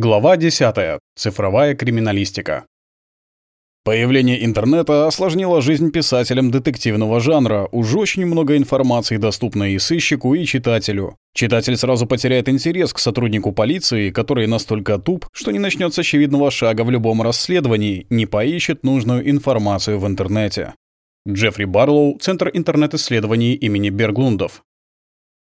Глава 10. Цифровая криминалистика. Появление интернета осложнило жизнь писателям детективного жанра. Уж очень много информации доступно и сыщику, и читателю. Читатель сразу потеряет интерес к сотруднику полиции, который настолько туп, что не начнет с очевидного шага в любом расследовании, не поищет нужную информацию в интернете. Джеффри Барлоу, Центр интернет-исследований имени Берглундов.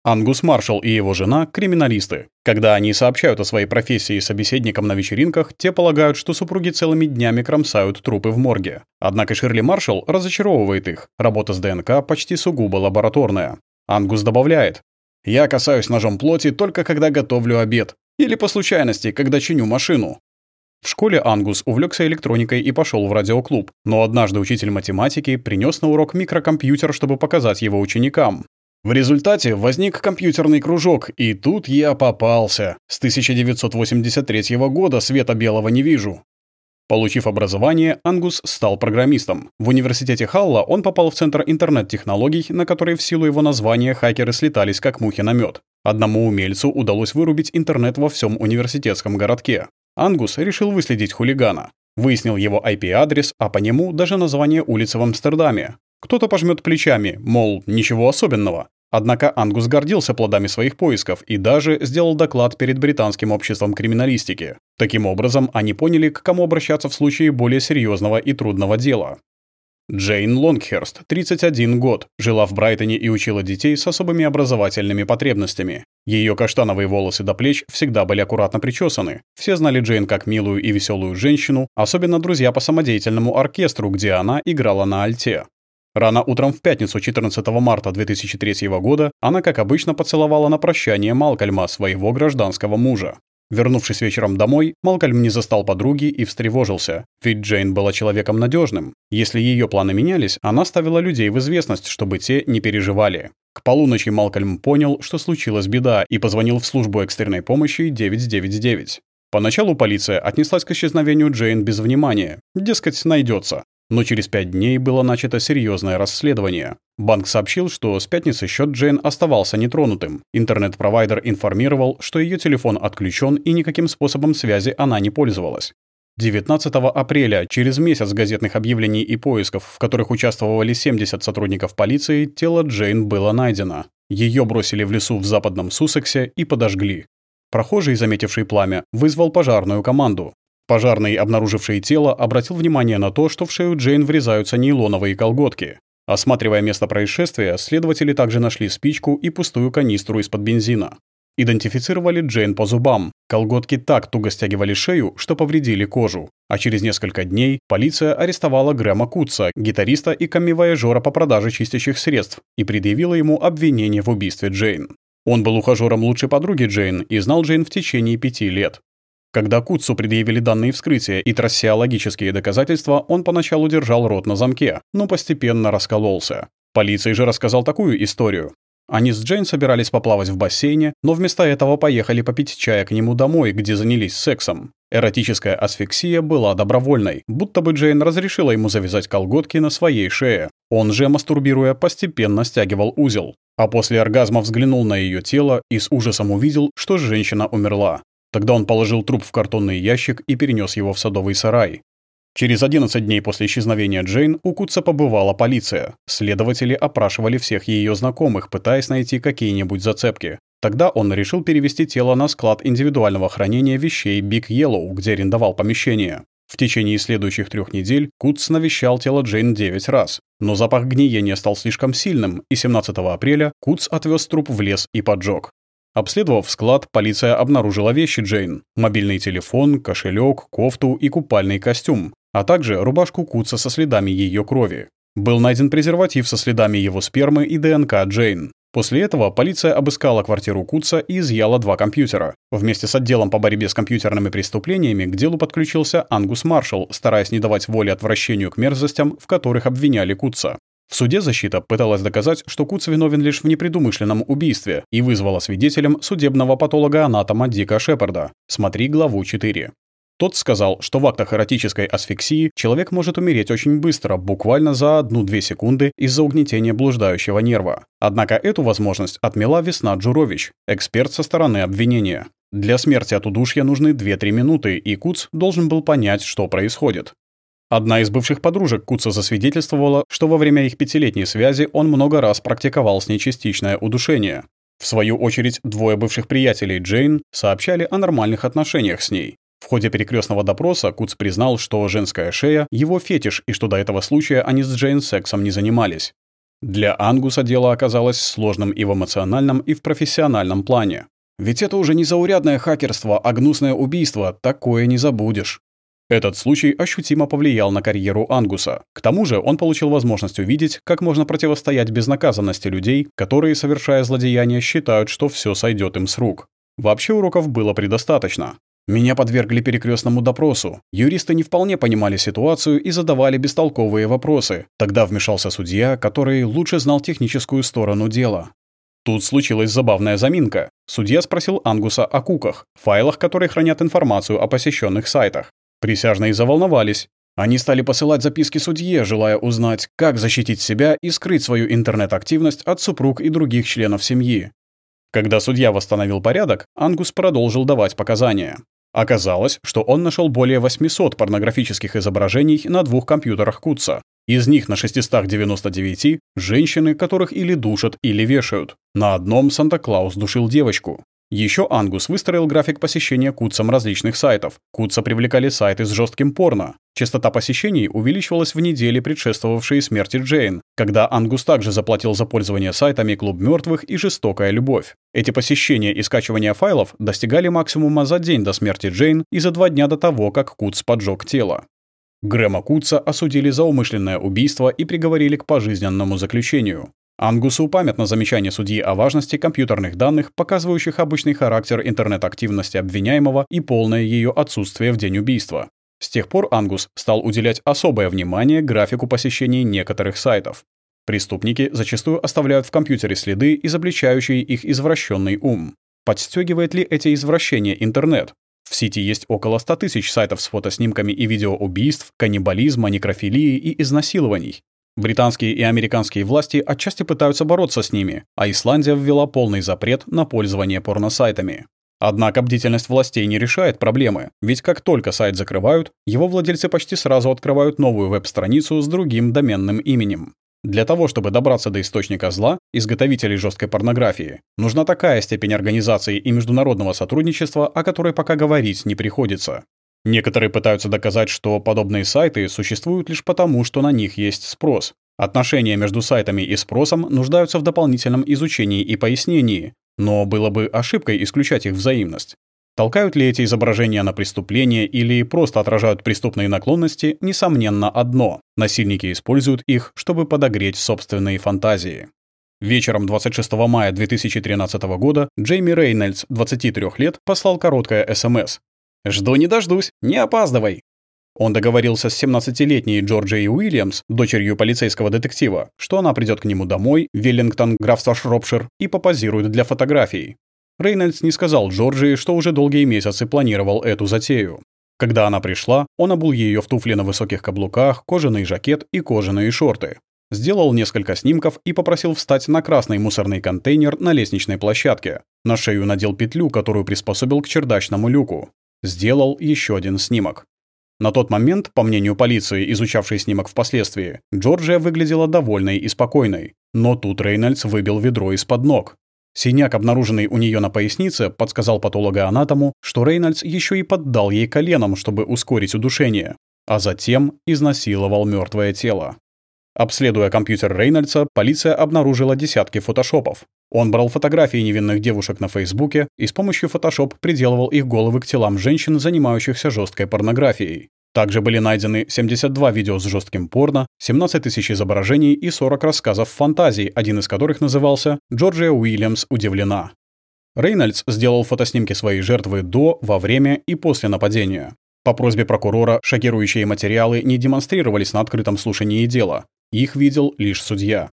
Ангус Маршалл и его жена – криминалисты. Когда они сообщают о своей профессии собеседникам на вечеринках, те полагают, что супруги целыми днями кромсают трупы в морге. Однако Ширли Маршалл разочаровывает их. Работа с ДНК почти сугубо лабораторная. Ангус добавляет. «Я касаюсь ножом плоти только когда готовлю обед. Или по случайности, когда чиню машину. В школе Ангус увлекся электроникой и пошел в радиоклуб, но однажды учитель математики принес на урок микрокомпьютер, чтобы показать его ученикам. В результате возник компьютерный кружок, и тут я попался. С 1983 года света белого не вижу. Получив образование, Ангус стал программистом. В университете Халла он попал в Центр интернет-технологий, на который в силу его названия хакеры слетались как мухи на мед. Одному умельцу удалось вырубить интернет во всем университетском городке. Ангус решил выследить хулигана. Выяснил его IP-адрес, а по нему даже название улицы в Амстердаме. Кто-то пожмет плечами, мол, ничего особенного. Однако Ангус гордился плодами своих поисков и даже сделал доклад перед Британским обществом криминалистики. Таким образом, они поняли, к кому обращаться в случае более серьезного и трудного дела. Джейн Лонгхерст, 31 год, жила в Брайтоне и учила детей с особыми образовательными потребностями. Ее каштановые волосы до плеч всегда были аккуратно причесаны. Все знали Джейн как милую и веселую женщину, особенно друзья по самодеятельному оркестру, где она играла на альте. Рано утром в пятницу 14 марта 2003 года она, как обычно, поцеловала на прощание Малкольма, своего гражданского мужа. Вернувшись вечером домой, Малкольм не застал подруги и встревожился, ведь Джейн была человеком надежным. Если ее планы менялись, она ставила людей в известность, чтобы те не переживали. К полуночи Малкольм понял, что случилась беда, и позвонил в службу экстренной помощи 999. Поначалу полиция отнеслась к исчезновению Джейн без внимания. Дескать, найдется. Но через пять дней было начато серьезное расследование. Банк сообщил, что с пятницы счет Джейн оставался нетронутым. Интернет-провайдер информировал, что ее телефон отключен и никаким способом связи она не пользовалась. 19 апреля, через месяц газетных объявлений и поисков, в которых участвовали 70 сотрудников полиции, тело Джейн было найдено. Ее бросили в лесу в западном Суссексе и подожгли. Прохожий, заметивший пламя, вызвал пожарную команду. Пожарный, обнаруживший тело, обратил внимание на то, что в шею Джейн врезаются нейлоновые колготки. Осматривая место происшествия, следователи также нашли спичку и пустую канистру из-под бензина. Идентифицировали Джейн по зубам. Колготки так туго стягивали шею, что повредили кожу. А через несколько дней полиция арестовала Грэма Кутса, гитариста и камевояжера по продаже чистящих средств, и предъявила ему обвинение в убийстве Джейн. Он был ухажером лучшей подруги Джейн и знал Джейн в течение пяти лет. Когда Кутсу предъявили данные вскрытия и трассеологические доказательства, он поначалу держал рот на замке, но постепенно раскололся. Полиции же рассказал такую историю. Они с Джейн собирались поплавать в бассейне, но вместо этого поехали попить чая к нему домой, где занялись сексом. Эротическая асфиксия была добровольной, будто бы Джейн разрешила ему завязать колготки на своей шее. Он же, мастурбируя, постепенно стягивал узел. А после оргазма взглянул на ее тело и с ужасом увидел, что женщина умерла. Тогда он положил труп в картонный ящик и перенес его в садовый сарай. Через 11 дней после исчезновения Джейн у Кутса побывала полиция. Следователи опрашивали всех ее знакомых, пытаясь найти какие-нибудь зацепки. Тогда он решил перевести тело на склад индивидуального хранения вещей Big Yellow, где арендовал помещение. В течение следующих трех недель Кутс навещал тело Джейн 9 раз. Но запах гниения стал слишком сильным, и 17 апреля Кутс отвез труп в лес и поджег. Обследовав склад, полиция обнаружила вещи Джейн. Мобильный телефон, кошелек, кофту и купальный костюм, а также рубашку Куца со следами ее крови. Был найден презерватив со следами его спермы и ДНК Джейн. После этого полиция обыскала квартиру Куца и изъяла два компьютера. Вместе с отделом по борьбе с компьютерными преступлениями к делу подключился Ангус Маршалл, стараясь не давать воли отвращению к мерзостям, в которых обвиняли Куца. В суде защита пыталась доказать, что Куц виновен лишь в непредумышленном убийстве и вызвала свидетелем судебного патолога-анатома Дика Шепарда. Смотри главу 4. Тот сказал, что в актах эротической асфиксии человек может умереть очень быстро, буквально за 1-2 секунды из-за угнетения блуждающего нерва. Однако эту возможность отмела Весна Джурович, эксперт со стороны обвинения. Для смерти от удушья нужны 2-3 минуты, и Куц должен был понять, что происходит. Одна из бывших подружек Куца засвидетельствовала, что во время их пятилетней связи он много раз практиковал с ней частичное удушение. В свою очередь, двое бывших приятелей Джейн сообщали о нормальных отношениях с ней. В ходе перекрестного допроса Куц признал, что женская шея — его фетиш и что до этого случая они с Джейн сексом не занимались. Для Ангуса дело оказалось сложным и в эмоциональном, и в профессиональном плане. Ведь это уже не заурядное хакерство, а гнусное убийство, такое не забудешь. Этот случай ощутимо повлиял на карьеру Ангуса. К тому же он получил возможность увидеть, как можно противостоять безнаказанности людей, которые, совершая злодеяния, считают, что все сойдет им с рук. Вообще уроков было предостаточно. Меня подвергли перекрестному допросу. Юристы не вполне понимали ситуацию и задавали бестолковые вопросы. Тогда вмешался судья, который лучше знал техническую сторону дела. Тут случилась забавная заминка. Судья спросил Ангуса о куках, файлах, которые хранят информацию о посещенных сайтах. Присяжные заволновались. Они стали посылать записки судье, желая узнать, как защитить себя и скрыть свою интернет-активность от супруг и других членов семьи. Когда судья восстановил порядок, Ангус продолжил давать показания. Оказалось, что он нашел более 800 порнографических изображений на двух компьютерах Кутса. Из них на 699 – женщины, которых или душат, или вешают. На одном Санта-Клаус душил девочку. Еще Ангус выстроил график посещения Кутсом различных сайтов. Кутса привлекали сайты с жестким порно. Частота посещений увеличивалась в недели, предшествовавшие смерти Джейн, когда Ангус также заплатил за пользование сайтами «Клуб мертвых» и «Жестокая любовь». Эти посещения и скачивания файлов достигали максимума за день до смерти Джейн и за два дня до того, как Кутс поджег тело. Грэма Кутса осудили за умышленное убийство и приговорили к пожизненному заключению. Ангусу памятно замечание судьи о важности компьютерных данных, показывающих обычный характер интернет-активности обвиняемого и полное ее отсутствие в день убийства. С тех пор Ангус стал уделять особое внимание графику посещений некоторых сайтов. Преступники зачастую оставляют в компьютере следы, изобличающие их извращенный ум. Подстегивает ли эти извращения интернет? В сети есть около 100 тысяч сайтов с фотоснимками и видео убийств, каннибализма, некрофилии и изнасилований. Британские и американские власти отчасти пытаются бороться с ними, а Исландия ввела полный запрет на пользование порносайтами. Однако бдительность властей не решает проблемы, ведь как только сайт закрывают, его владельцы почти сразу открывают новую веб-страницу с другим доменным именем. Для того, чтобы добраться до источника зла, изготовителей жесткой порнографии, нужна такая степень организации и международного сотрудничества, о которой пока говорить не приходится. Некоторые пытаются доказать, что подобные сайты существуют лишь потому, что на них есть спрос. Отношения между сайтами и спросом нуждаются в дополнительном изучении и пояснении, но было бы ошибкой исключать их взаимность. Толкают ли эти изображения на преступление или просто отражают преступные наклонности, несомненно одно. Насильники используют их, чтобы подогреть собственные фантазии. Вечером 26 мая 2013 года Джейми Рейнольдс, 23 лет, послал короткое СМС. «Жду не дождусь, не опаздывай!» Он договорился с 17-летней Джорджией Уильямс, дочерью полицейского детектива, что она придет к нему домой, Веллингтон, графство Шропшир, и попозирует для фотографий. Рейнольдс не сказал Джорджии, что уже долгие месяцы планировал эту затею. Когда она пришла, он обул ее в туфли на высоких каблуках, кожаный жакет и кожаные шорты. Сделал несколько снимков и попросил встать на красный мусорный контейнер на лестничной площадке. На шею надел петлю, которую приспособил к чердачному люку сделал еще один снимок. На тот момент, по мнению полиции, изучавшей снимок впоследствии, Джорджия выглядела довольной и спокойной. Но тут Рейнольдс выбил ведро из-под ног. Синяк, обнаруженный у нее на пояснице, подсказал патологоанатому, что Рейнольдс еще и поддал ей коленом, чтобы ускорить удушение, а затем изнасиловал мертвое тело. Обследуя компьютер Рейнольдса, полиция обнаружила десятки фотошопов. Он брал фотографии невинных девушек на Фейсбуке и с помощью Photoshop приделывал их головы к телам женщин, занимающихся жесткой порнографией. Также были найдены 72 видео с жестким порно, 17 тысяч изображений и 40 рассказов фантазий, один из которых назывался «Джорджия Уильямс удивлена». Рейнольдс сделал фотоснимки своей жертвы до, во время и после нападения. По просьбе прокурора шокирующие материалы не демонстрировались на открытом слушании дела. Их видел лишь судья.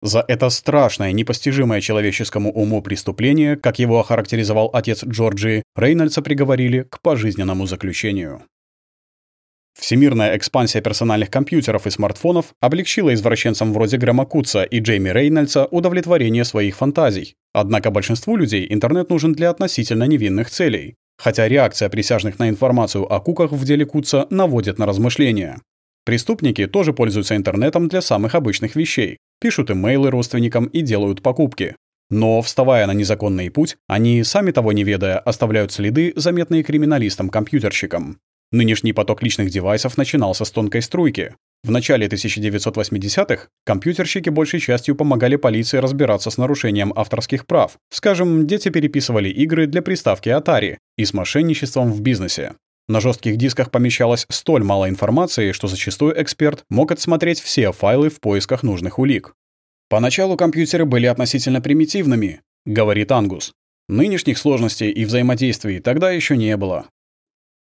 За это страшное, непостижимое человеческому уму преступление, как его охарактеризовал отец Джорджии, Рейнольдса приговорили к пожизненному заключению. Всемирная экспансия персональных компьютеров и смартфонов облегчила извращенцам вроде Грэма Кутса и Джейми Рейнольдса удовлетворение своих фантазий. Однако большинству людей интернет нужен для относительно невинных целей. Хотя реакция присяжных на информацию о куках в деле Кутса наводит на размышления. Преступники тоже пользуются интернетом для самых обычных вещей. Пишут имейлы родственникам и делают покупки. Но, вставая на незаконный путь, они, сами того не ведая, оставляют следы, заметные криминалистам-компьютерщикам. Нынешний поток личных девайсов начинался с тонкой струйки. В начале 1980-х компьютерщики большей частью помогали полиции разбираться с нарушением авторских прав. Скажем, дети переписывали игры для приставки Atari и с мошенничеством в бизнесе. На жестких дисках помещалось столь мало информации, что зачастую эксперт мог отсмотреть все файлы в поисках нужных улик. «Поначалу компьютеры были относительно примитивными», — говорит Ангус. «Нынешних сложностей и взаимодействий тогда еще не было.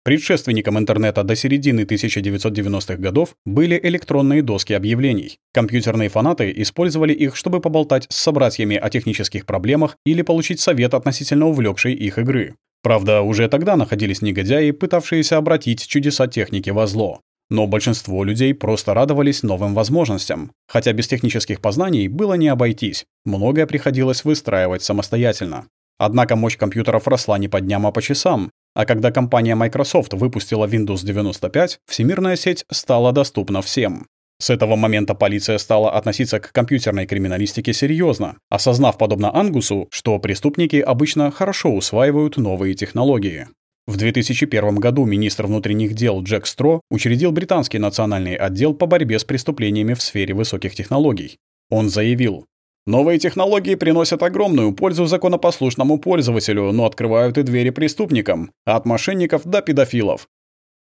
Предшественником интернета до середины 1990-х годов были электронные доски объявлений. Компьютерные фанаты использовали их, чтобы поболтать с собратьями о технических проблемах или получить совет относительно увлекшей их игры. Правда, уже тогда находились негодяи, пытавшиеся обратить чудеса техники во зло. Но большинство людей просто радовались новым возможностям. Хотя без технических познаний было не обойтись, многое приходилось выстраивать самостоятельно. Однако мощь компьютеров росла не по дням, а по часам, а когда компания Microsoft выпустила Windows 95, всемирная сеть стала доступна всем. С этого момента полиция стала относиться к компьютерной криминалистике серьезно, осознав, подобно Ангусу, что преступники обычно хорошо усваивают новые технологии. В 2001 году министр внутренних дел Джек Стро учредил британский национальный отдел по борьбе с преступлениями в сфере высоких технологий. Он заявил, Новые технологии приносят огромную пользу законопослушному пользователю, но открывают и двери преступникам, от мошенников до педофилов.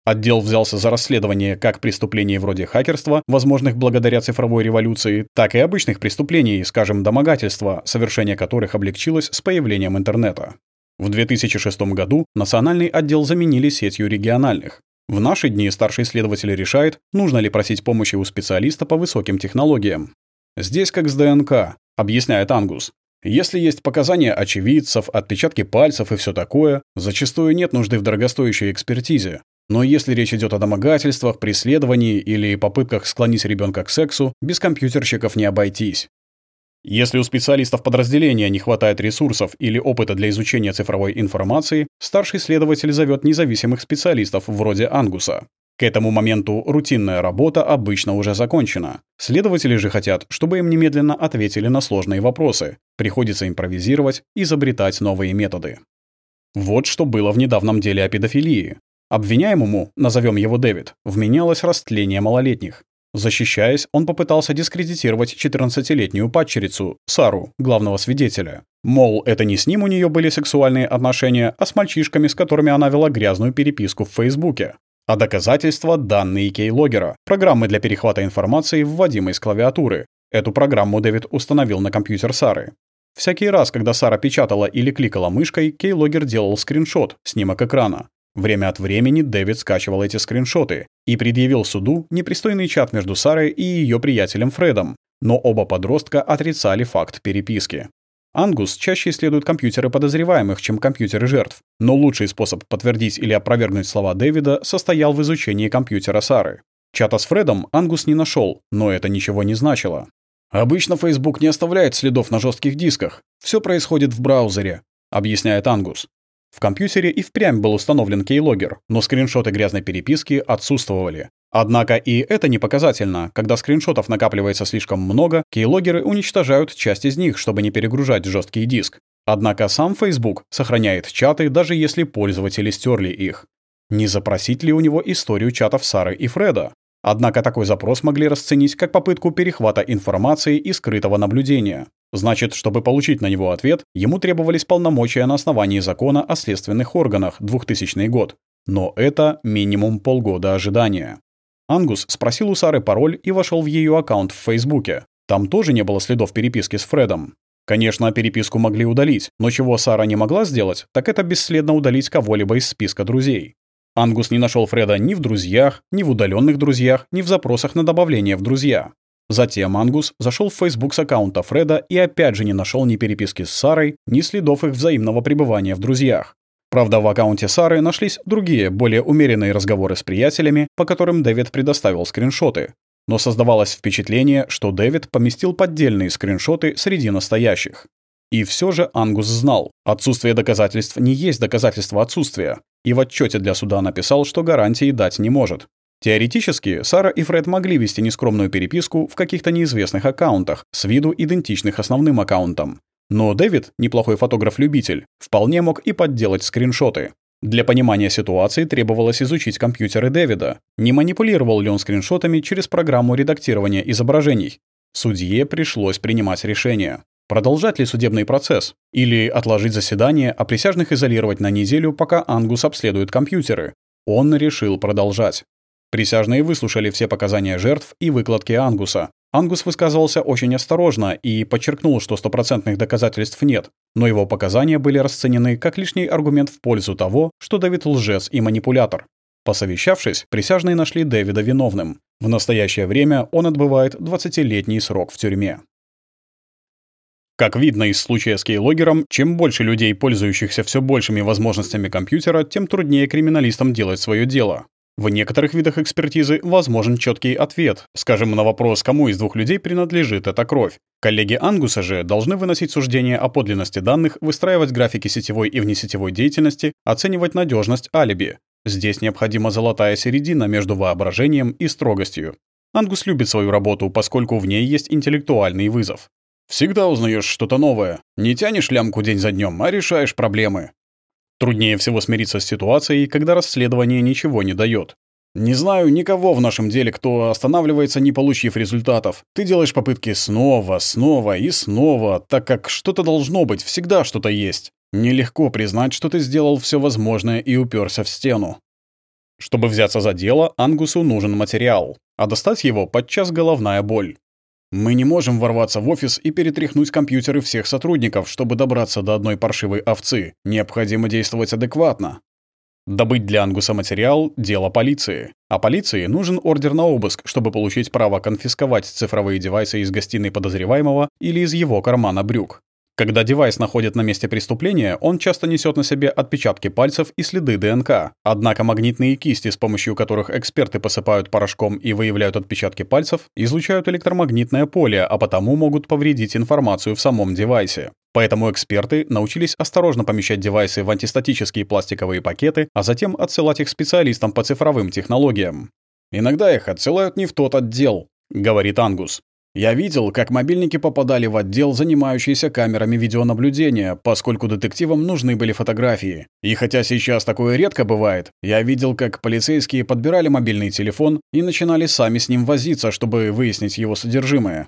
Отдел взялся за расследование как преступлений вроде хакерства, возможных благодаря цифровой революции, так и обычных преступлений, скажем, домогательства, совершение которых облегчилось с появлением интернета. В 2006 году национальный отдел заменили сетью региональных. В наши дни старший следователь решает, нужно ли просить помощи у специалиста по высоким технологиям. Здесь как с ДНК объясняет Ангус. Если есть показания очевидцев, отпечатки пальцев и все такое, зачастую нет нужды в дорогостоящей экспертизе. Но если речь идет о домогательствах, преследовании или попытках склонить ребенка к сексу, без компьютерщиков не обойтись. Если у специалистов подразделения не хватает ресурсов или опыта для изучения цифровой информации, старший следователь зовет независимых специалистов вроде Ангуса. К этому моменту рутинная работа обычно уже закончена. Следователи же хотят, чтобы им немедленно ответили на сложные вопросы. Приходится импровизировать, изобретать новые методы. Вот что было в недавнем деле о педофилии. Обвиняемому, назовем его Дэвид, вменялось растление малолетних. Защищаясь, он попытался дискредитировать 14-летнюю падчерицу, Сару, главного свидетеля. Мол, это не с ним у нее были сексуальные отношения, а с мальчишками, с которыми она вела грязную переписку в Фейсбуке. А доказательства — данные кейлогера, программы для перехвата информации, вводимой с клавиатуры. Эту программу Дэвид установил на компьютер Сары. Всякий раз, когда Сара печатала или кликала мышкой, кейлогер делал скриншот, снимок экрана. Время от времени Дэвид скачивал эти скриншоты и предъявил суду непристойный чат между Сарой и ее приятелем Фредом, но оба подростка отрицали факт переписки. Ангус чаще исследует компьютеры подозреваемых, чем компьютеры жертв, но лучший способ подтвердить или опровергнуть слова Дэвида состоял в изучении компьютера Сары. Чата с Фредом Ангус не нашел, но это ничего не значило. «Обычно Facebook не оставляет следов на жестких дисках. Все происходит в браузере», — объясняет Ангус. В компьютере и впрямь был установлен кейлогер, но скриншоты грязной переписки отсутствовали. Однако и это не показательно. Когда скриншотов накапливается слишком много, кейлогеры уничтожают часть из них, чтобы не перегружать жесткий диск. Однако сам Facebook сохраняет чаты, даже если пользователи стерли их. Не запросить ли у него историю чатов Сары и Фреда? Однако такой запрос могли расценить как попытку перехвата информации и скрытого наблюдения. Значит, чтобы получить на него ответ, ему требовались полномочия на основании закона о следственных органах 2000 год. Но это минимум полгода ожидания. Ангус спросил у Сары пароль и вошел в ее аккаунт в Фейсбуке. Там тоже не было следов переписки с Фредом. Конечно, переписку могли удалить, но чего Сара не могла сделать, так это бесследно удалить кого-либо из списка друзей. Ангус не нашел Фреда ни в друзьях, ни в удаленных друзьях, ни в запросах на добавление в друзья. Затем Ангус зашел в Facebook с аккаунта Фреда и опять же не нашел ни переписки с Сарой, ни следов их взаимного пребывания в друзьях. Правда, в аккаунте Сары нашлись другие, более умеренные разговоры с приятелями, по которым Дэвид предоставил скриншоты. Но создавалось впечатление, что Дэвид поместил поддельные скриншоты среди настоящих. И все же Ангус знал, отсутствие доказательств не есть доказательство отсутствия, и в отчете для суда написал, что гарантии дать не может. Теоретически, Сара и Фред могли вести нескромную переписку в каких-то неизвестных аккаунтах, с виду идентичных основным аккаунтам. Но Дэвид, неплохой фотограф-любитель, вполне мог и подделать скриншоты. Для понимания ситуации требовалось изучить компьютеры Дэвида. Не манипулировал ли он скриншотами через программу редактирования изображений? Судье пришлось принимать решение. Продолжать ли судебный процесс? Или отложить заседание, а присяжных изолировать на неделю, пока Ангус обследует компьютеры? Он решил продолжать. Присяжные выслушали все показания жертв и выкладки Ангуса. Ангус высказывался очень осторожно и подчеркнул, что стопроцентных доказательств нет, но его показания были расценены как лишний аргумент в пользу того, что Дэвид лжец и манипулятор. Посовещавшись, присяжные нашли Дэвида виновным. В настоящее время он отбывает 20-летний срок в тюрьме. Как видно из случая с кейлогером, чем больше людей, пользующихся все большими возможностями компьютера, тем труднее криминалистам делать свое дело. В некоторых видах экспертизы возможен четкий ответ, скажем, на вопрос, кому из двух людей принадлежит эта кровь. Коллеги Ангуса же должны выносить суждения о подлинности данных, выстраивать графики сетевой и внесетевой деятельности, оценивать надежность алиби. Здесь необходима золотая середина между воображением и строгостью. Ангус любит свою работу, поскольку в ней есть интеллектуальный вызов. Всегда узнаешь что-то новое. Не тянешь лямку день за днем, а решаешь проблемы. Труднее всего смириться с ситуацией, когда расследование ничего не дает. Не знаю никого в нашем деле, кто останавливается, не получив результатов. Ты делаешь попытки снова, снова и снова, так как что-то должно быть, всегда что-то есть. Нелегко признать, что ты сделал все возможное и уперся в стену. Чтобы взяться за дело, Ангусу нужен материал, а достать его подчас головная боль. Мы не можем ворваться в офис и перетряхнуть компьютеры всех сотрудников, чтобы добраться до одной паршивой овцы. Необходимо действовать адекватно. Добыть для Ангуса материал – дело полиции. А полиции нужен ордер на обыск, чтобы получить право конфисковать цифровые девайсы из гостиной подозреваемого или из его кармана брюк. Когда девайс находят на месте преступления, он часто несет на себе отпечатки пальцев и следы ДНК. Однако магнитные кисти, с помощью которых эксперты посыпают порошком и выявляют отпечатки пальцев, излучают электромагнитное поле, а потому могут повредить информацию в самом девайсе. Поэтому эксперты научились осторожно помещать девайсы в антистатические пластиковые пакеты, а затем отсылать их специалистам по цифровым технологиям. «Иногда их отсылают не в тот отдел», — говорит Ангус. Я видел, как мобильники попадали в отдел, занимающийся камерами видеонаблюдения, поскольку детективам нужны были фотографии. И хотя сейчас такое редко бывает, я видел, как полицейские подбирали мобильный телефон и начинали сами с ним возиться, чтобы выяснить его содержимое.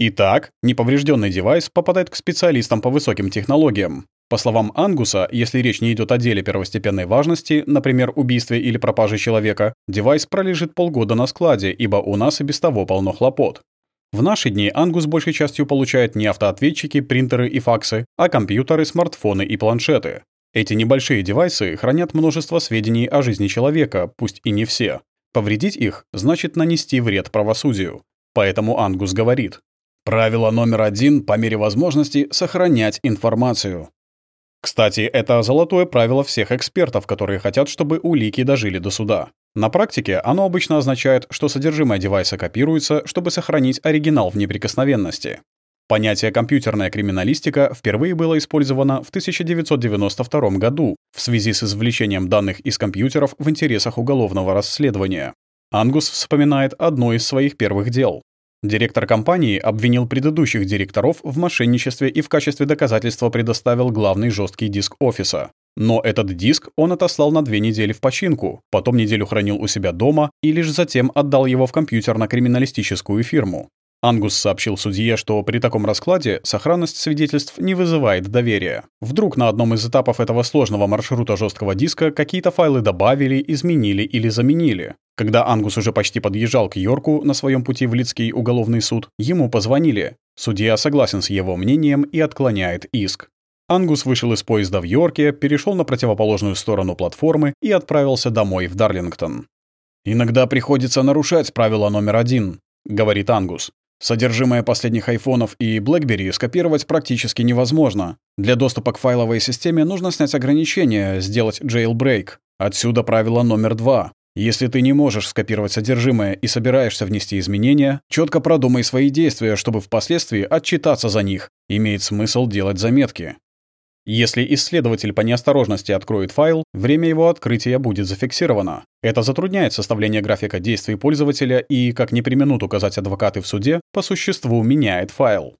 Итак, неповрежденный девайс попадает к специалистам по высоким технологиям. По словам Ангуса, если речь не идет о деле первостепенной важности, например, убийстве или пропаже человека, девайс пролежит полгода на складе, ибо у нас и без того полно хлопот. В наши дни Ангус большей частью получает не автоответчики, принтеры и факсы, а компьютеры, смартфоны и планшеты. Эти небольшие девайсы хранят множество сведений о жизни человека, пусть и не все. Повредить их значит нанести вред правосудию. Поэтому Ангус говорит, правило номер один по мере возможности сохранять информацию. Кстати, это золотое правило всех экспертов, которые хотят, чтобы улики дожили до суда. На практике оно обычно означает, что содержимое девайса копируется, чтобы сохранить оригинал в неприкосновенности. Понятие «компьютерная криминалистика» впервые было использовано в 1992 году в связи с извлечением данных из компьютеров в интересах уголовного расследования. Ангус вспоминает одно из своих первых дел. Директор компании обвинил предыдущих директоров в мошенничестве и в качестве доказательства предоставил главный жесткий диск офиса. Но этот диск он отослал на две недели в починку, потом неделю хранил у себя дома и лишь затем отдал его в компьютерно-криминалистическую фирму. Ангус сообщил судье, что при таком раскладе сохранность свидетельств не вызывает доверия. Вдруг на одном из этапов этого сложного маршрута жесткого диска какие-то файлы добавили, изменили или заменили. Когда Ангус уже почти подъезжал к Йорку на своем пути в Лицкий уголовный суд, ему позвонили. Судья согласен с его мнением и отклоняет иск. Ангус вышел из поезда в Йорке, перешел на противоположную сторону платформы и отправился домой в Дарлингтон. «Иногда приходится нарушать правило номер один», — говорит Ангус. Содержимое последних айфонов и BlackBerry скопировать практически невозможно. Для доступа к файловой системе нужно снять ограничения, сделать jailbreak. Отсюда правило номер два. Если ты не можешь скопировать содержимое и собираешься внести изменения, четко продумай свои действия, чтобы впоследствии отчитаться за них. Имеет смысл делать заметки. Если исследователь по неосторожности откроет файл, время его открытия будет зафиксировано. Это затрудняет составление графика действий пользователя и, как не применут указать адвокаты в суде, по существу меняет файл.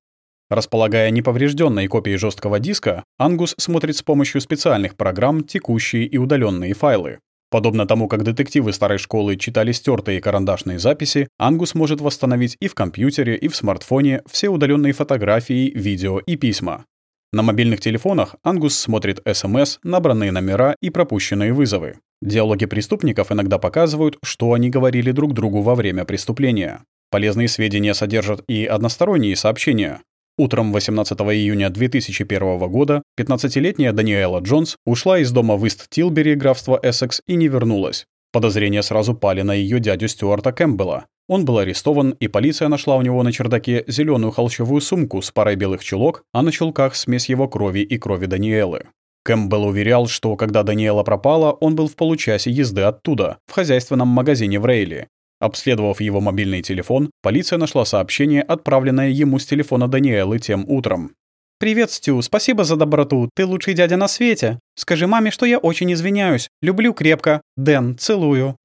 Располагая неповрежденной копией жесткого диска, Ангус смотрит с помощью специальных программ текущие и удаленные файлы. Подобно тому, как детективы старой школы читали стертые карандашные записи, Ангус может восстановить и в компьютере, и в смартфоне все удаленные фотографии, видео и письма. На мобильных телефонах Ангус смотрит СМС, набранные номера и пропущенные вызовы. Диалоги преступников иногда показывают, что они говорили друг другу во время преступления. Полезные сведения содержат и односторонние сообщения. Утром 18 июня 2001 года 15-летняя Даниэла Джонс ушла из дома в Ист-Тилбери, графство Эссекс, и не вернулась. Подозрения сразу пали на ее дядю Стюарта Кэмпбелла. Он был арестован, и полиция нашла у него на чердаке зеленую холщовую сумку с парой белых чулок, а на чулках смесь его крови и крови Даниэлы. Кэмпбелл уверял, что когда Даниэла пропала, он был в получасе езды оттуда, в хозяйственном магазине в Рейле. Обследовав его мобильный телефон, полиция нашла сообщение, отправленное ему с телефона Даниэлы тем утром. «Привет, Стю, спасибо за доброту, ты лучший дядя на свете. Скажи маме, что я очень извиняюсь. Люблю крепко. Дэн, целую».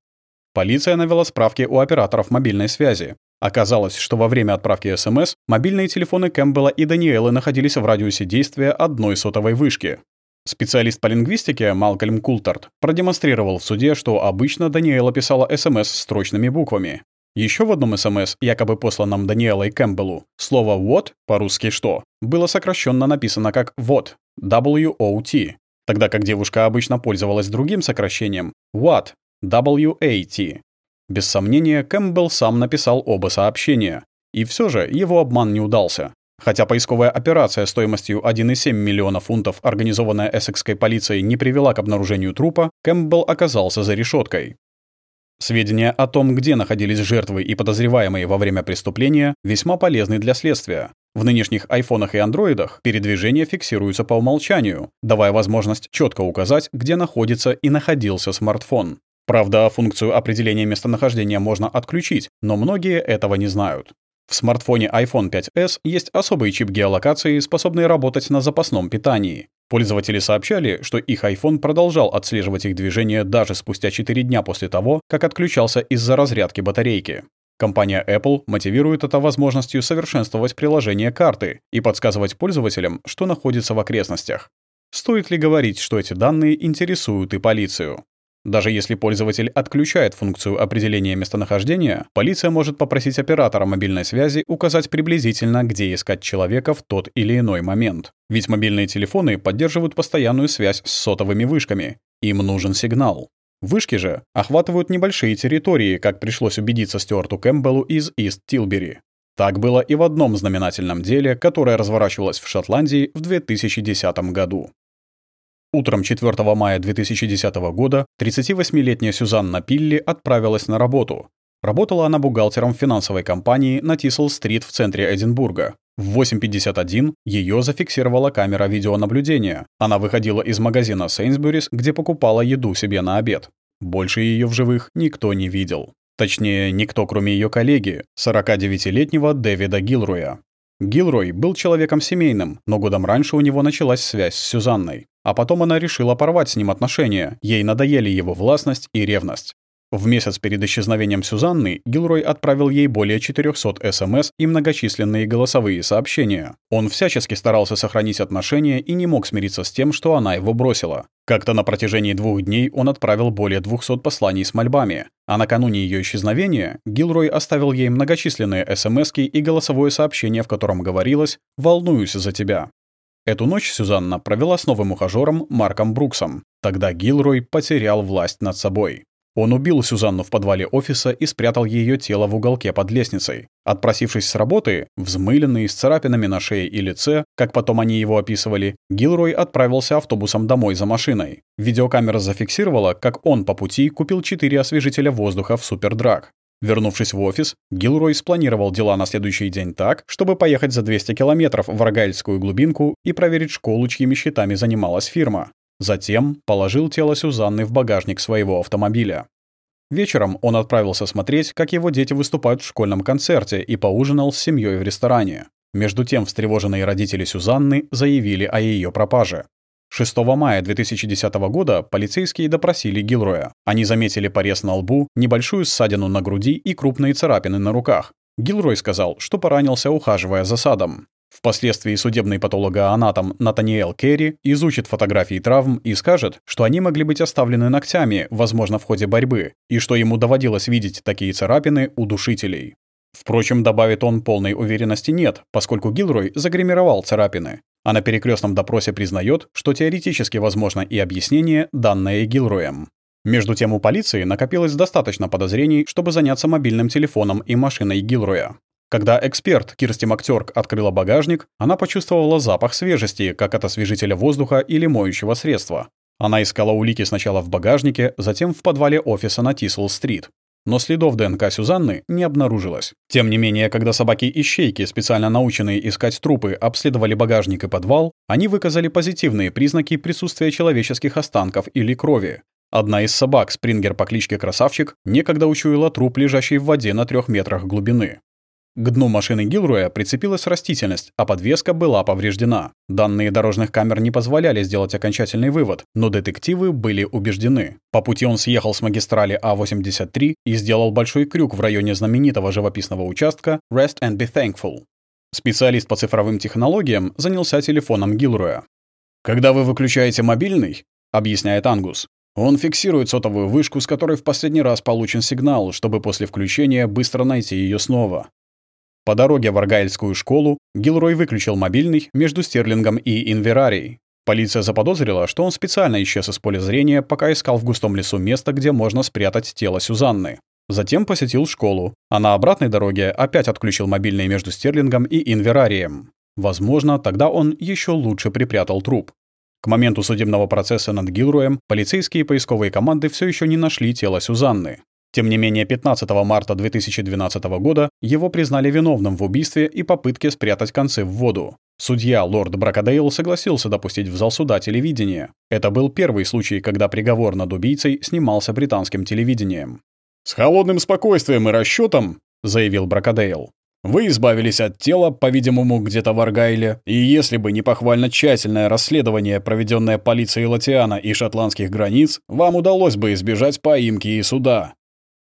Полиция навела справки у операторов мобильной связи. Оказалось, что во время отправки СМС мобильные телефоны Кэмпбелла и Даниэлы находились в радиусе действия одной сотовой вышки. Специалист по лингвистике Малкольм Култарт продемонстрировал в суде, что обычно Даниэла писала СМС строчными буквами. Еще в одном СМС, якобы посланном Даниэлой Кэмпбеллу, слово «what» по-русски «что» было сокращенно написано как «wot» W-O-T, тогда как девушка обычно пользовалась другим сокращением «what» WAT. Без сомнения, Кэмпбелл сам написал оба сообщения. И все же его обман не удался. Хотя поисковая операция стоимостью 1,7 миллиона фунтов, организованная эссекской полицией, не привела к обнаружению трупа, Кэмпбелл оказался за решеткой. Сведения о том, где находились жертвы и подозреваемые во время преступления, весьма полезны для следствия. В нынешних айфонах и андроидах передвижения фиксируются по умолчанию, давая возможность четко указать, где находится и находился смартфон. Правда, функцию определения местонахождения можно отключить, но многие этого не знают. В смартфоне iPhone 5s есть особый чип геолокации, способный работать на запасном питании. Пользователи сообщали, что их iPhone продолжал отслеживать их движение даже спустя 4 дня после того, как отключался из-за разрядки батарейки. Компания Apple мотивирует это возможностью совершенствовать приложение карты и подсказывать пользователям, что находится в окрестностях. Стоит ли говорить, что эти данные интересуют и полицию? Даже если пользователь отключает функцию определения местонахождения, полиция может попросить оператора мобильной связи указать приблизительно, где искать человека в тот или иной момент. Ведь мобильные телефоны поддерживают постоянную связь с сотовыми вышками. Им нужен сигнал. Вышки же охватывают небольшие территории, как пришлось убедиться Стюарту Кэмпбеллу из Ист-Тилбери. Так было и в одном знаменательном деле, которое разворачивалось в Шотландии в 2010 году. Утром 4 мая 2010 года 38-летняя Сюзанна Пилли отправилась на работу. Работала она бухгалтером финансовой компании на Тисл-стрит в центре Эдинбурга. В 8.51 ее зафиксировала камера видеонаблюдения. Она выходила из магазина Сейнсбюрис, где покупала еду себе на обед. Больше ее в живых никто не видел. Точнее, никто, кроме ее коллеги, 49-летнего Дэвида Гилруя. Гилрой был человеком семейным, но годом раньше у него началась связь с Сюзанной. А потом она решила порвать с ним отношения, ей надоели его властность и ревность. В месяц перед исчезновением Сюзанны Гилрой отправил ей более 400 СМС и многочисленные голосовые сообщения. Он всячески старался сохранить отношения и не мог смириться с тем, что она его бросила. Как-то на протяжении двух дней он отправил более 200 посланий с мольбами, а накануне ее исчезновения Гилрой оставил ей многочисленные СМС и голосовое сообщение, в котором говорилось «Волнуюсь за тебя». Эту ночь Сюзанна провела с новым ухажером Марком Бруксом. Тогда Гилрой потерял власть над собой. Он убил Сюзанну в подвале офиса и спрятал ее тело в уголке под лестницей. Отпросившись с работы, взмыленный, с царапинами на шее и лице, как потом они его описывали, Гилрой отправился автобусом домой за машиной. Видеокамера зафиксировала, как он по пути купил четыре освежителя воздуха в Супердраг. Вернувшись в офис, Гилрой спланировал дела на следующий день так, чтобы поехать за 200 километров в Рогальскую глубинку и проверить школу, чьими счетами занималась фирма. Затем положил тело Сюзанны в багажник своего автомобиля. Вечером он отправился смотреть, как его дети выступают в школьном концерте и поужинал с семьей в ресторане. Между тем встревоженные родители Сюзанны заявили о ее пропаже. 6 мая 2010 года полицейские допросили Гилроя. Они заметили порез на лбу, небольшую ссадину на груди и крупные царапины на руках. Гилрой сказал, что поранился, ухаживая за садом. Впоследствии судебный патологоанатом Натаниэл Керри изучит фотографии травм и скажет, что они могли быть оставлены ногтями, возможно, в ходе борьбы, и что ему доводилось видеть такие царапины у душителей. Впрочем, добавит он, полной уверенности нет, поскольку Гилрой загримировал царапины. А на перекрестном допросе признает, что теоретически возможно и объяснение, данное Гилроем. Между тем у полиции накопилось достаточно подозрений, чтобы заняться мобильным телефоном и машиной Гилроя. Когда эксперт Кирсти Мактерк открыла багажник, она почувствовала запах свежести, как от освежителя воздуха или моющего средства. Она искала улики сначала в багажнике, затем в подвале офиса на Тисл-стрит. Но следов ДНК Сюзанны не обнаружилось. Тем не менее, когда собаки-ищейки, специально наученные искать трупы, обследовали багажник и подвал, они выказали позитивные признаки присутствия человеческих останков или крови. Одна из собак, спрингер по кличке Красавчик, некогда учуяла труп, лежащий в воде на трех метрах глубины. К дну машины Гилруя прицепилась растительность, а подвеска была повреждена. Данные дорожных камер не позволяли сделать окончательный вывод, но детективы были убеждены. По пути он съехал с магистрали А-83 и сделал большой крюк в районе знаменитого живописного участка Rest and Be Thankful. Специалист по цифровым технологиям занялся телефоном Гилруя. «Когда вы выключаете мобильный, — объясняет Ангус, он фиксирует сотовую вышку, с которой в последний раз получен сигнал, чтобы после включения быстро найти ее снова. По дороге в Аргайльскую школу Гилрой выключил мобильный между Стерлингом и Инверарией. Полиция заподозрила, что он специально исчез из поля зрения, пока искал в густом лесу место, где можно спрятать тело Сюзанны. Затем посетил школу, а на обратной дороге опять отключил мобильный между Стерлингом и Инверарием. Возможно, тогда он еще лучше припрятал труп. К моменту судебного процесса над Гилруем полицейские и поисковые команды все еще не нашли тело Сюзанны. Тем не менее, 15 марта 2012 года его признали виновным в убийстве и попытке спрятать концы в воду. Судья лорд Бракадейл согласился допустить в зал суда телевидение. Это был первый случай, когда приговор над убийцей снимался британским телевидением. «С холодным спокойствием и расчетом, заявил Бракадейл. «Вы избавились от тела, по-видимому, где-то в Аргайле, и если бы не похвально тщательное расследование, проведенное полицией Латиана и шотландских границ, вам удалось бы избежать поимки и суда.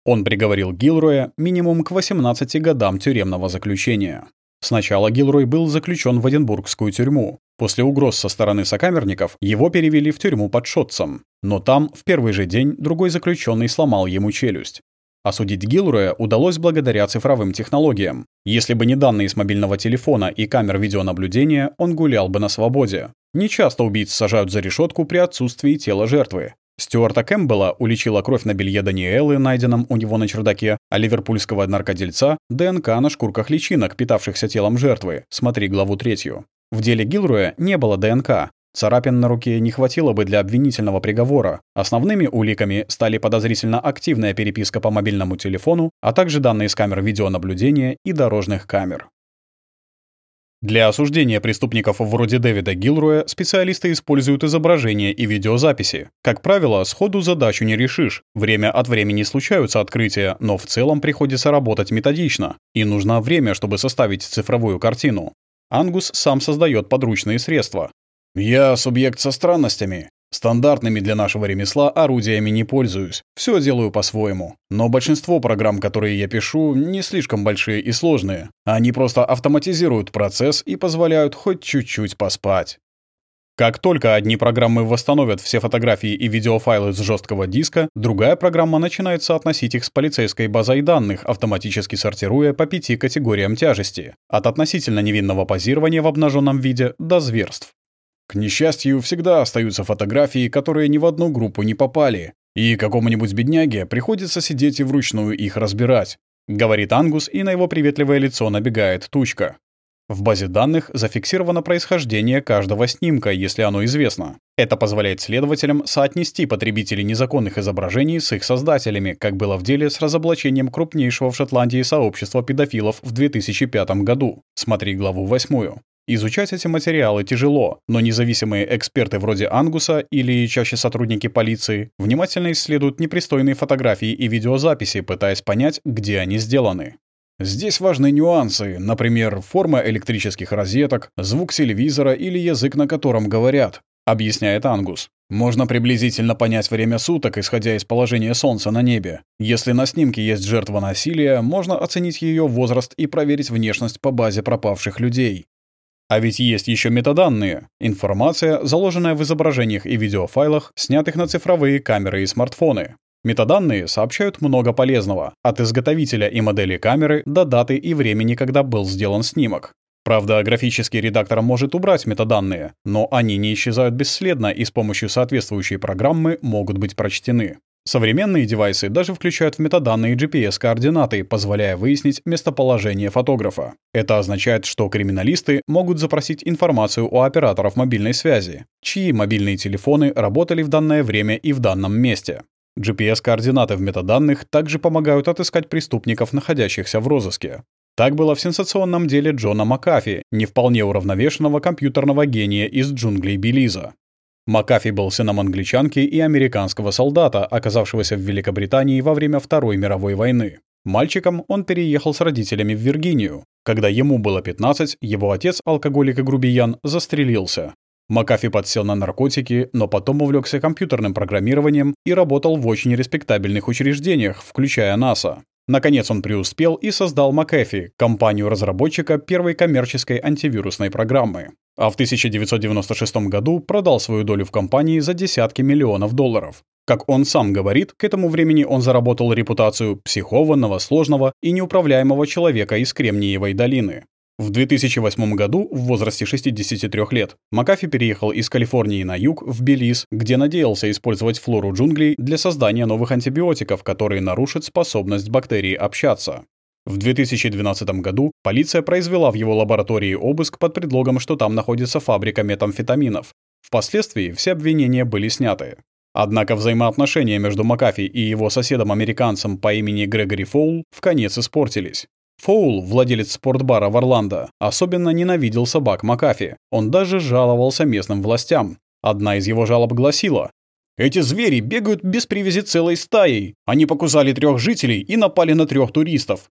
Он приговорил Гилроя минимум к 18 годам тюремного заключения. Сначала Гилрой был заключен в Эдинбургскую тюрьму. После угроз со стороны сокамерников его перевели в тюрьму под Шотцем. Но там в первый же день другой заключенный сломал ему челюсть. Осудить Гилроя удалось благодаря цифровым технологиям. Если бы не данные с мобильного телефона и камер видеонаблюдения, он гулял бы на свободе. Нечасто убийц сажают за решетку при отсутствии тела жертвы. Стюарта Кэмпбелла уличила кровь на белье Даниэлы, найденном у него на чердаке, а ливерпульского наркодельца — ДНК на шкурках личинок, питавшихся телом жертвы. Смотри главу третью. В деле Гилруя не было ДНК. Царапин на руке не хватило бы для обвинительного приговора. Основными уликами стали подозрительно активная переписка по мобильному телефону, а также данные с камер видеонаблюдения и дорожных камер. Для осуждения преступников вроде Дэвида Гилруя специалисты используют изображения и видеозаписи. Как правило, сходу задачу не решишь. Время от времени случаются открытия, но в целом приходится работать методично, и нужно время, чтобы составить цифровую картину. Ангус сам создает подручные средства. «Я субъект со странностями. Стандартными для нашего ремесла орудиями не пользуюсь. Все делаю по-своему. Но большинство программ, которые я пишу, не слишком большие и сложные. Они просто автоматизируют процесс и позволяют хоть чуть-чуть поспать. Как только одни программы восстановят все фотографии и видеофайлы с жесткого диска, другая программа начинает соотносить их с полицейской базой данных, автоматически сортируя по пяти категориям тяжести. От относительно невинного позирования в обнаженном виде до зверств. К несчастью, всегда остаются фотографии, которые ни в одну группу не попали, и какому-нибудь бедняге приходится сидеть и вручную их разбирать. Говорит Ангус, и на его приветливое лицо набегает тучка. В базе данных зафиксировано происхождение каждого снимка, если оно известно. Это позволяет следователям соотнести потребителей незаконных изображений с их создателями, как было в деле с разоблачением крупнейшего в Шотландии сообщества педофилов в 2005 году. Смотри главу 8. Изучать эти материалы тяжело, но независимые эксперты вроде Ангуса или чаще сотрудники полиции внимательно исследуют непристойные фотографии и видеозаписи, пытаясь понять, где они сделаны. Здесь важны нюансы, например, форма электрических розеток, звук телевизора или язык, на котором говорят, объясняет Ангус. Можно приблизительно понять время суток, исходя из положения солнца на небе. Если на снимке есть жертва насилия, можно оценить ее возраст и проверить внешность по базе пропавших людей. А ведь есть еще метаданные. Информация, заложенная в изображениях и видеофайлах, снятых на цифровые камеры и смартфоны. Метаданные сообщают много полезного, от изготовителя и модели камеры до даты и времени, когда был сделан снимок. Правда, графический редактор может убрать метаданные, но они не исчезают бесследно и с помощью соответствующей программы могут быть прочтены. Современные девайсы даже включают в метаданные GPS-координаты, позволяя выяснить местоположение фотографа. Это означает, что криминалисты могут запросить информацию у операторов мобильной связи, чьи мобильные телефоны работали в данное время и в данном месте. GPS-координаты в метаданных также помогают отыскать преступников, находящихся в розыске. Так было в сенсационном деле Джона Макафи, не вполне уравновешенного компьютерного гения из джунглей Белиза. Макафи был сыном англичанки и американского солдата, оказавшегося в Великобритании во время Второй мировой войны. Мальчиком он переехал с родителями в Виргинию. Когда ему было 15, его отец, алкоголик и грубиян, застрелился. Макафи подсел на наркотики, но потом увлекся компьютерным программированием и работал в очень респектабельных учреждениях, включая НАСА. Наконец он преуспел и создал McAfee, компанию разработчика первой коммерческой антивирусной программы. А в 1996 году продал свою долю в компании за десятки миллионов долларов. Как он сам говорит, к этому времени он заработал репутацию психованного, сложного и неуправляемого человека из Кремниевой долины. В 2008 году, в возрасте 63 лет, Макафи переехал из Калифорнии на юг, в Белиз, где надеялся использовать флору джунглей для создания новых антибиотиков, которые нарушат способность бактерий общаться. В 2012 году полиция произвела в его лаборатории обыск под предлогом, что там находится фабрика метамфетаминов. Впоследствии все обвинения были сняты. Однако взаимоотношения между Макафи и его соседом-американцем по имени Грегори Фоул вконец испортились. Фоул, владелец спортбара в Орландо, особенно ненавидел собак Макафи. Он даже жаловался местным властям. Одна из его жалоб гласила «Эти звери бегают без привязи целой стаей. Они покусали трех жителей и напали на трех туристов.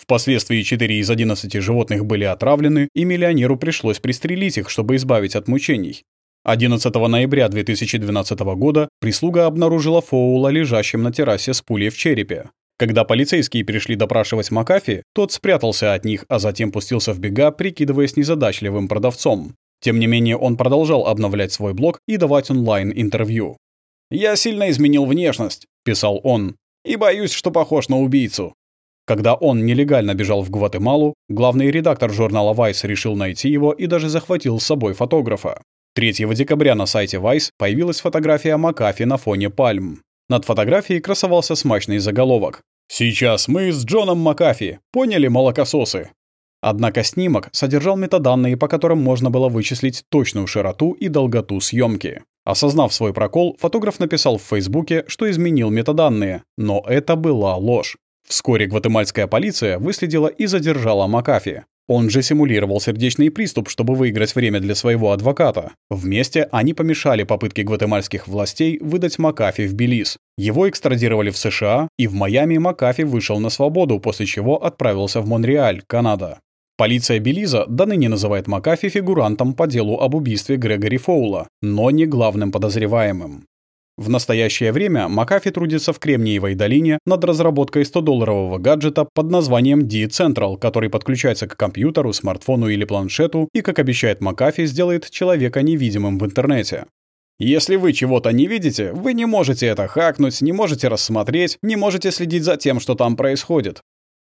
Впоследствии 4 из 11 животных были отравлены, и миллионеру пришлось пристрелить их, чтобы избавить от мучений. 11 ноября 2012 года прислуга обнаружила Фоула лежащим на террасе с пулей в черепе. Когда полицейские пришли допрашивать Макафи, тот спрятался от них, а затем пустился в бега, прикидываясь незадачливым продавцом. Тем не менее, он продолжал обновлять свой блог и давать онлайн-интервью. «Я сильно изменил внешность», — писал он, — «и боюсь, что похож на убийцу». Когда он нелегально бежал в Гватемалу, главный редактор журнала Vice решил найти его и даже захватил с собой фотографа. 3 декабря на сайте Vice появилась фотография Макафи на фоне пальм. Над фотографией красовался смачный заголовок. «Сейчас мы с Джоном Макафи. Поняли, молокососы?» Однако снимок содержал метаданные, по которым можно было вычислить точную широту и долготу съемки. Осознав свой прокол, фотограф написал в Фейсбуке, что изменил метаданные, но это была ложь. Вскоре гватемальская полиция выследила и задержала Макафи. Он же симулировал сердечный приступ, чтобы выиграть время для своего адвоката. Вместе они помешали попытке гватемальских властей выдать Макафи в Белиз. Его экстрадировали в США, и в Майами Макафи вышел на свободу, после чего отправился в Монреаль, Канада. Полиция Белиза доныне называет Макафи фигурантом по делу об убийстве Грегори Фоула, но не главным подозреваемым. В настоящее время Макафи трудится в Кремниевой долине над разработкой 100-долларового гаджета под названием D-Central, который подключается к компьютеру, смартфону или планшету и, как обещает Макафи, сделает человека невидимым в интернете. Если вы чего-то не видите, вы не можете это хакнуть, не можете рассмотреть, не можете следить за тем, что там происходит.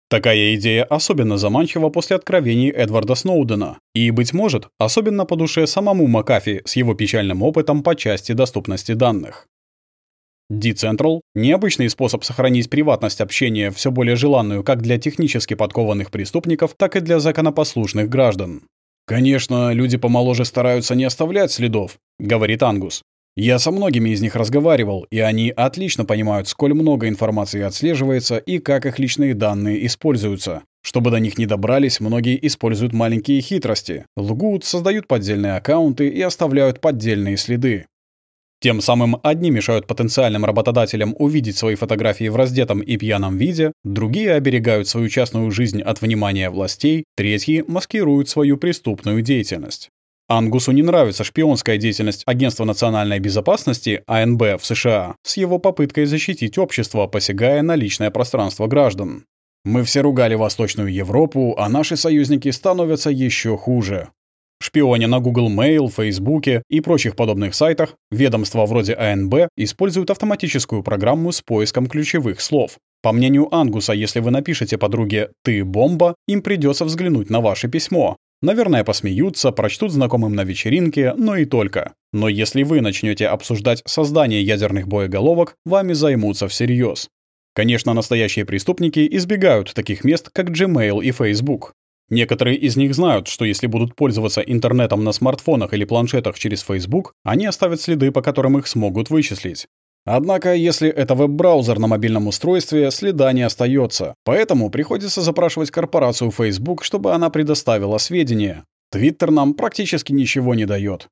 Такая идея особенно заманчива после откровений Эдварда Сноудена и, быть может, особенно по душе самому Макафи с его печальным опытом по части доступности данных. Decentral — необычный способ сохранить приватность общения, все более желанную как для технически подкованных преступников, так и для законопослушных граждан. «Конечно, люди помоложе стараются не оставлять следов», — говорит Ангус. «Я со многими из них разговаривал, и они отлично понимают, сколь много информации отслеживается и как их личные данные используются. Чтобы до них не добрались, многие используют маленькие хитрости, лгут, создают поддельные аккаунты и оставляют поддельные следы. Тем самым одни мешают потенциальным работодателям увидеть свои фотографии в раздетом и пьяном виде, другие оберегают свою частную жизнь от внимания властей, третьи маскируют свою преступную деятельность. Ангусу не нравится шпионская деятельность Агентства национальной безопасности АНБ в США с его попыткой защитить общество, посягая на личное пространство граждан. Мы все ругали Восточную Европу, а наши союзники становятся еще хуже. Шпионе на Google Mail, Facebook и прочих подобных сайтах, ведомства вроде АНБ используют автоматическую программу с поиском ключевых слов. По мнению Ангуса, если вы напишете подруге «ты бомба», им придется взглянуть на ваше письмо. Наверное, посмеются, прочтут знакомым на вечеринке, но и только. Но если вы начнете обсуждать создание ядерных боеголовок, вами займутся всерьез. Конечно, настоящие преступники избегают таких мест, как Gmail и Facebook. Некоторые из них знают, что если будут пользоваться интернетом на смартфонах или планшетах через Facebook, они оставят следы, по которым их смогут вычислить. Однако, если это веб-браузер на мобильном устройстве, следа не остается. Поэтому приходится запрашивать корпорацию Facebook, чтобы она предоставила сведения. Twitter нам практически ничего не дает.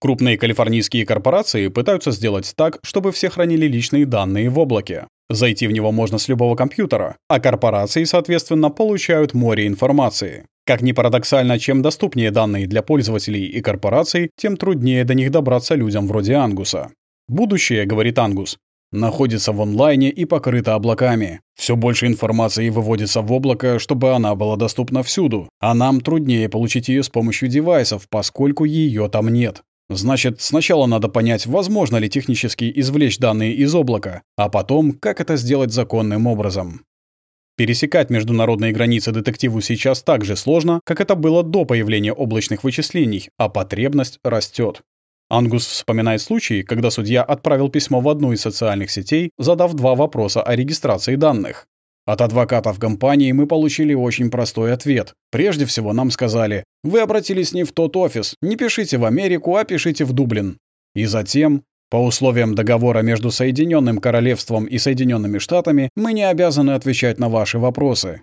Крупные калифорнийские корпорации пытаются сделать так, чтобы все хранили личные данные в облаке. Зайти в него можно с любого компьютера, а корпорации, соответственно, получают море информации. Как ни парадоксально, чем доступнее данные для пользователей и корпораций, тем труднее до них добраться людям вроде Ангуса. Будущее, говорит Ангус, находится в онлайне и покрыто облаками. Все больше информации выводится в облако, чтобы она была доступна всюду, а нам труднее получить ее с помощью девайсов, поскольку ее там нет. Значит, сначала надо понять, возможно ли технически извлечь данные из облака, а потом, как это сделать законным образом. Пересекать международные границы детективу сейчас так же сложно, как это было до появления облачных вычислений, а потребность растет. Ангус вспоминает случай, когда судья отправил письмо в одну из социальных сетей, задав два вопроса о регистрации данных. От адвокатов компании мы получили очень простой ответ. Прежде всего нам сказали, вы обратились не в тот офис, не пишите в Америку, а пишите в Дублин. И затем, по условиям договора между Соединенным Королевством и Соединенными Штатами, мы не обязаны отвечать на ваши вопросы.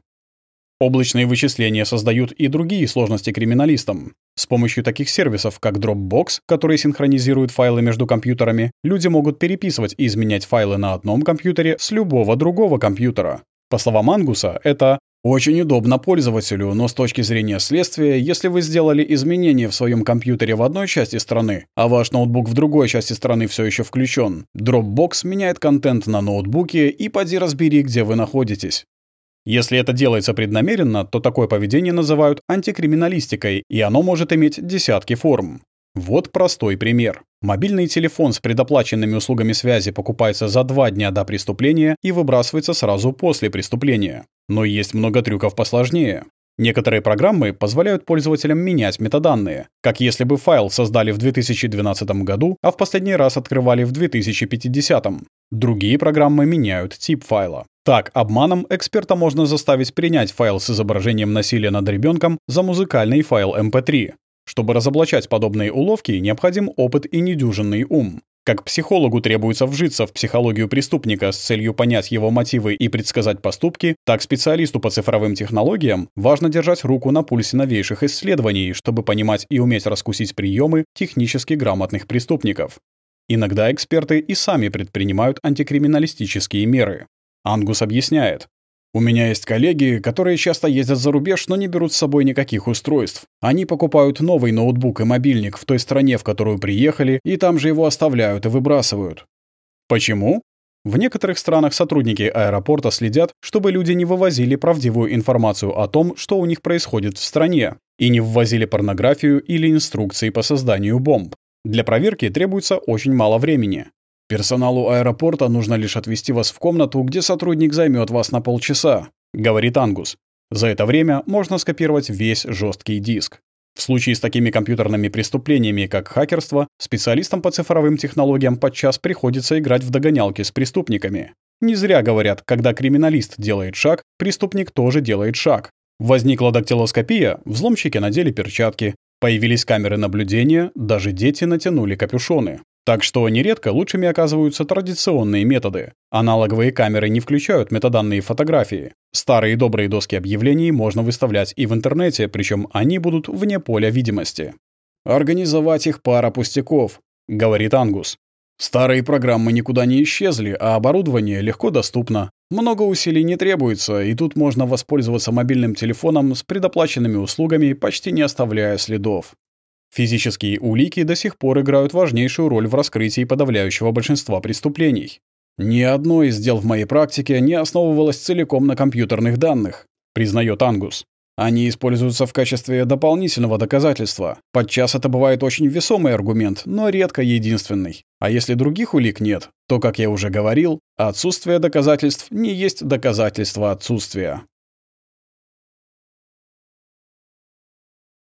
Облачные вычисления создают и другие сложности криминалистам. С помощью таких сервисов, как Dropbox, которые синхронизируют файлы между компьютерами, люди могут переписывать и изменять файлы на одном компьютере с любого другого компьютера. По словам Ангуса, это очень удобно пользователю, но с точки зрения следствия, если вы сделали изменения в своем компьютере в одной части страны, а ваш ноутбук в другой части страны все еще включен, Dropbox меняет контент на ноутбуке и поди разбери, где вы находитесь. Если это делается преднамеренно, то такое поведение называют антикриминалистикой, и оно может иметь десятки форм. Вот простой пример. Мобильный телефон с предоплаченными услугами связи покупается за два дня до преступления и выбрасывается сразу после преступления. Но есть много трюков посложнее. Некоторые программы позволяют пользователям менять метаданные, как если бы файл создали в 2012 году, а в последний раз открывали в 2050. Другие программы меняют тип файла. Так, обманом эксперта можно заставить принять файл с изображением насилия над ребенком за музыкальный файл MP3, чтобы разоблачать подобные уловки, необходим опыт и недюжинный ум. Как психологу требуется вжиться в психологию преступника с целью понять его мотивы и предсказать поступки, так специалисту по цифровым технологиям важно держать руку на пульсе новейших исследований, чтобы понимать и уметь раскусить приемы технически грамотных преступников. Иногда эксперты и сами предпринимают антикриминалистические меры. Ангус объясняет, у меня есть коллеги, которые часто ездят за рубеж, но не берут с собой никаких устройств. Они покупают новый ноутбук и мобильник в той стране, в которую приехали, и там же его оставляют и выбрасывают. Почему? В некоторых странах сотрудники аэропорта следят, чтобы люди не вывозили правдивую информацию о том, что у них происходит в стране, и не ввозили порнографию или инструкции по созданию бомб. Для проверки требуется очень мало времени. Персоналу аэропорта нужно лишь отвезти вас в комнату, где сотрудник займет вас на полчаса, говорит Ангус. За это время можно скопировать весь жесткий диск. В случае с такими компьютерными преступлениями, как хакерство, специалистам по цифровым технологиям подчас приходится играть в догонялки с преступниками. Не зря говорят, когда криминалист делает шаг, преступник тоже делает шаг. Возникла дактилоскопия, взломщики надели перчатки, появились камеры наблюдения, даже дети натянули капюшоны. Так что нередко лучшими оказываются традиционные методы. Аналоговые камеры не включают метаданные фотографии. Старые добрые доски объявлений можно выставлять и в интернете, причем они будут вне поля видимости. «Организовать их пара пустяков», — говорит Ангус. «Старые программы никуда не исчезли, а оборудование легко доступно. Много усилий не требуется, и тут можно воспользоваться мобильным телефоном с предоплаченными услугами, почти не оставляя следов. Физические улики до сих пор играют важнейшую роль в раскрытии подавляющего большинства преступлений. Ни одно из дел в моей практике не основывалось целиком на компьютерных данных, признает Ангус. Они используются в качестве дополнительного доказательства. Подчас это бывает очень весомый аргумент, но редко единственный. А если других улик нет, то, как я уже говорил, отсутствие доказательств не есть доказательство отсутствия.